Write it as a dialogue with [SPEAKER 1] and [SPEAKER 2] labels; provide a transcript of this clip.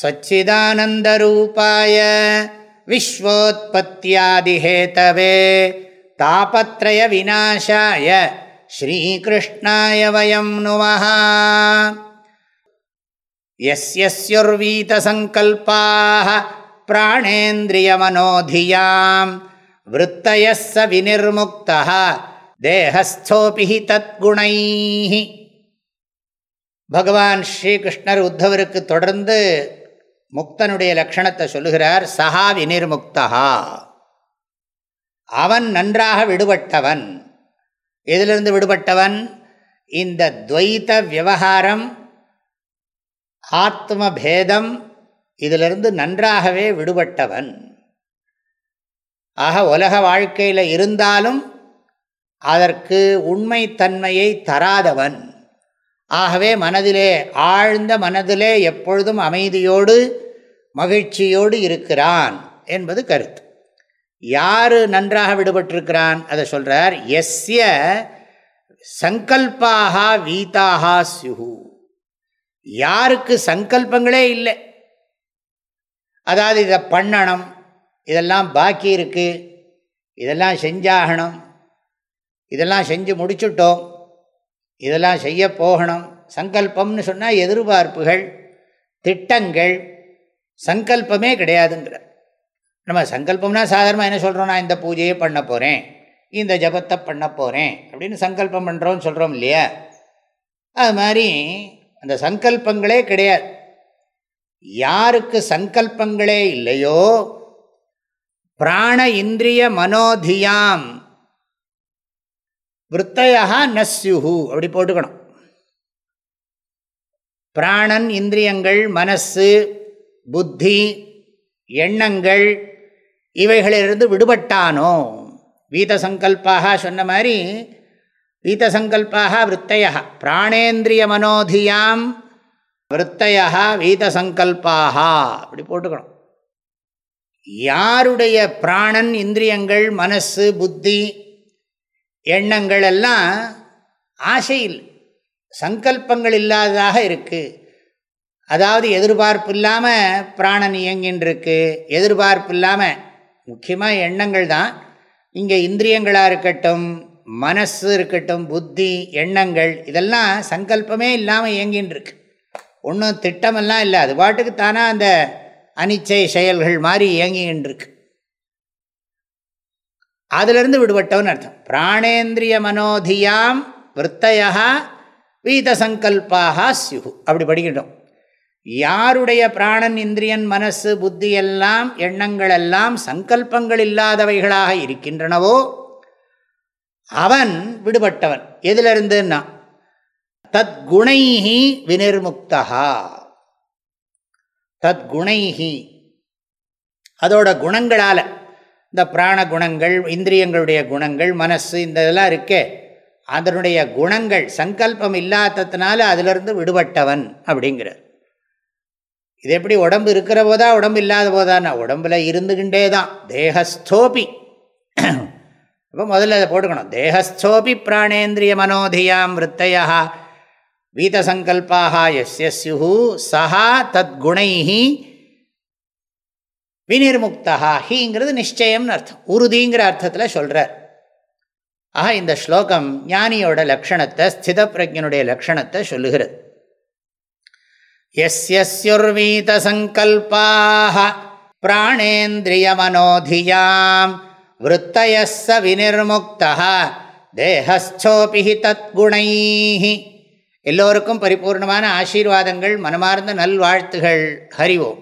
[SPEAKER 1] सच्चिदानन्दरूपाय विश्वोत्पत्त्यादिहेतवे तापत्रयविनाशाय श्रीकृष्णाय वयं नुमः यस्यस्युर्वीतसङ्कल्पाः प्राणेन्द्रियमनोधियां वृत्तयः स विनिर्मुक्तः தேகஸ்தோபி தத்குணை பகவான் ஸ்ரீகிருஷ்ணர் உத்தவருக்கு தொடர்ந்து முக்தனுடைய லட்சணத்தை சொல்லுகிறார் சஹா வினிர்முக்தா அவன் நன்றாக விடுபட்டவன். எதிலிருந்து விடுபட்டவன்? இந்த துவைத்த விவகாரம் ஆத்ம பேதம் இதிலிருந்து நன்றாகவே விடுபட்டவன். ஆக உலக வாழ்க்கையில் இருந்தாலும் அதற்கு உண்மைத்தன்மையை தராதவன். ஆகவே மனதிலே ஆழ்ந்த மனதிலே எப்பொழுதும் அமைதியோடு மகிழ்ச்சியோடு இருக்கிறான் என்பது கருத்து. யார் நன்றாக விடுபட்டிருக்கிறான்? அதை சொல்கிறார் எஸ்ய சங்கல்பாக வீதாக சியு யாருக்கு சங்கல்பங்களே இல்லை. அதாவது இதை பண்ணணும் இதெல்லாம் பாக்கி இருக்குது இதெல்லாம் செஞ்சாகணும் இதெல்லாம் செஞ்சு முடிச்சுட்டோம் இதெல்லாம் செய்ய போகணும். சங்கல்பம்னு சொன்னால் எதிர்பார்ப்புகள் திட்டங்கள் சங்கல்பமே கிடையாதுங்கிற நம்ம சங்கல்பம்னா சாதாரணமாக என்ன சொல்கிறோம் நான் இந்த பூஜையை பண்ண போகிறேன் இந்த ஜபத்தை பண்ண போகிறேன் அப்படின்னு சங்கல்பம் பண்ணுறோன்னு சொல்கிறோம் இல்லையா? அது மாதிரி அந்த சங்கல்பங்களே கிடையாது. யாருக்கு சங்கல்பங்களே இல்லையோ? பிராண இந்திரிய மனோதியாம். விற்த்தையா நஸ்யுஹு அப்படி போட்டுக்கணும். பிராணன் இந்திரியங்கள் மனசு புத்தி எண்ணங்கள் இவைகளிலிருந்து விடுபட்டானோ? வீதசங்கல்பாக சொன்ன மாதிரி வீதசங்கல்பாக விற்த்தையா பிராணேந்திரிய மனோதியாம் விற்த்தையா வீதசங்கல்பாக அப்படி போட்டுக்கணும். யாருடைய பிராணன் இந்திரியங்கள் மனசு புத்தி எண்ணங்கள் எல்லாம் ஆசையில் சங்கல்பங்கள் இல்லாததாக இருக்குது அதாவது எதிர்பார்ப்பு இல்லாமல் பிராணன் இயங்கின்றிருக்கு. எதிர்பார்ப்பு இல்லாமல் முக்கியமாக எண்ணங்கள் தான். இங்கே இந்திரியங்களாக இருக்கட்டும் மனசு இருக்கட்டும் புத்தி எண்ணங்கள் இதெல்லாம் சங்கல்பமே இல்லாமல் இயங்கின்றிருக்கு. ஒன்றும் திட்டமெல்லாம் இல்லை. அது பாட்டுக்கு தானாக அந்த அனிச்சை செயல்கள் மாதிரி இயங்கின்னு இருக்கு அதிலிருந்து விடுபட்டவன் அர்த்தம். பிராணேந்திரிய மனோதியாம் விற்த்தையா வீதசங்கல்பாக சியு அப்படி படிக்கட்டும். யாருடைய பிராணன் இந்திரியன் மனசு புத்தி எல்லாம் எண்ணங்கள் எல்லாம் சங்கல்பங்கள் இல்லாதவைகளாக இருக்கின்றனவோ அவன் விடுபட்டவன். எதிலிருந்துன்னா தத் குணைஹி வினிர்முக்தா தத் குணைஹி அதோட குணங்களால் இந்த பிராண குணங்கள் இந்திரியங்களுடைய குணங்கள் மனசு இந்த இதெல்லாம் இருக்கே. அதனுடைய குணங்கள் சங்கல்பம் இல்லாததுனால அதிலிருந்து விடுபட்டவன் அப்படிங்கிறார். இது எப்படி உடம்பு இருக்கிற போதா உடம்பு இல்லாத போதான்னா உடம்புல இருந்துகின்றே தான். தேகஸ்தோபி. இப்போ முதல்ல அதை போட்டுக்கணும். தேகஸ்தோபி பிராணேந்திரிய மனோதியாம் விற்த்தையா வீதசங்கல்பாக எஸ் எஸ் சஹா தத் குணைஹி வினிர்முக்தா ஹீங்கிறது நிச்சயம்னு அர்த்தம். உறுதிங்கிற அர்த்தத்தில் சொல்கிறார் ஆக இந்த ஸ்லோகம் ஞானியோட லக்ஷணத்தை ஸ்தித பிரஜனுடைய லக்ஷணத்தை சொல்லுகிறது. எஸ்யுர்வீத சங்கல்பாக பிராணேந்திரிய மனோதியாம் விற்த்தயஸ் வினிர்முக்தா தேகஸ்தோபிஹி தத்குணை எல்லோருக்கும் பரிபூர்ணமான ஆசீர்வாதங்கள் மனமார்ந்த நல்வாழ்த்துகள். ஹரிவோம்